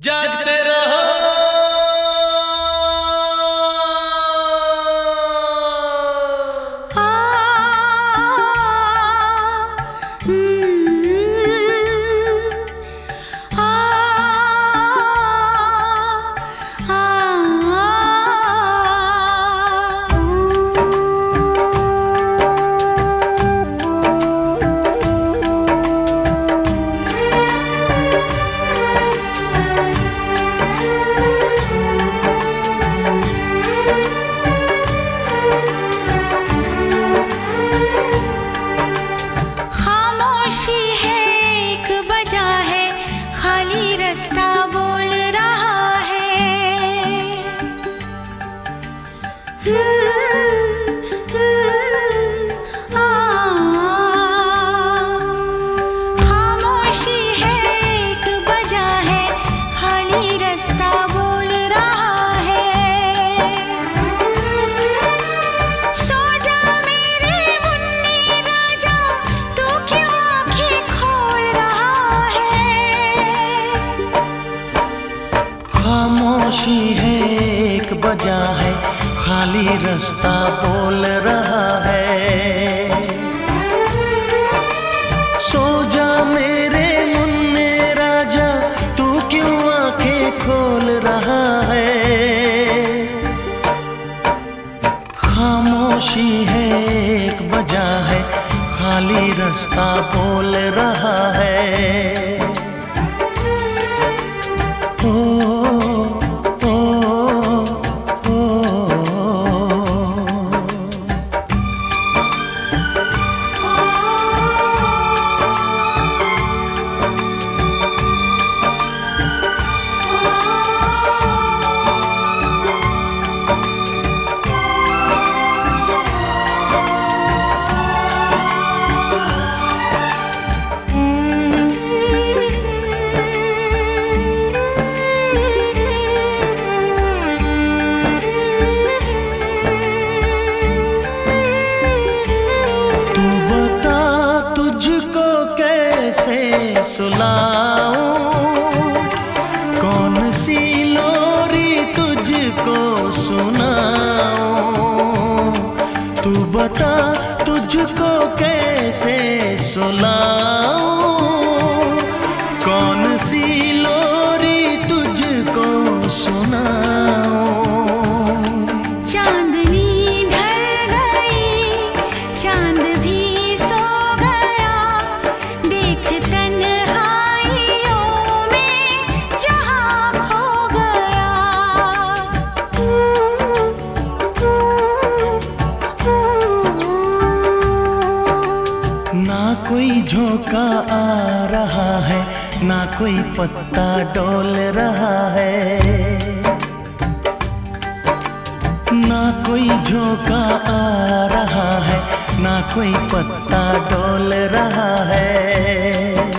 जागते रहो। बजा है, खाली रास्ता बोल रहा है। सो जा मेरे मुन्ने राजा, तू क्यों आँखें खोल रहा है? खामोशी है, एक बजा है, खाली रास्ता बोल रहा है। सुलाऊं कौन सी लोरी तुझको सुनाऊं? तू बता तुझको कैसे सुलाऊं रहा है, ना कोई पत्ता डोल रहा है। ना कोई झोंका आ रहा है, ना कोई पत्ता डोल रहा है।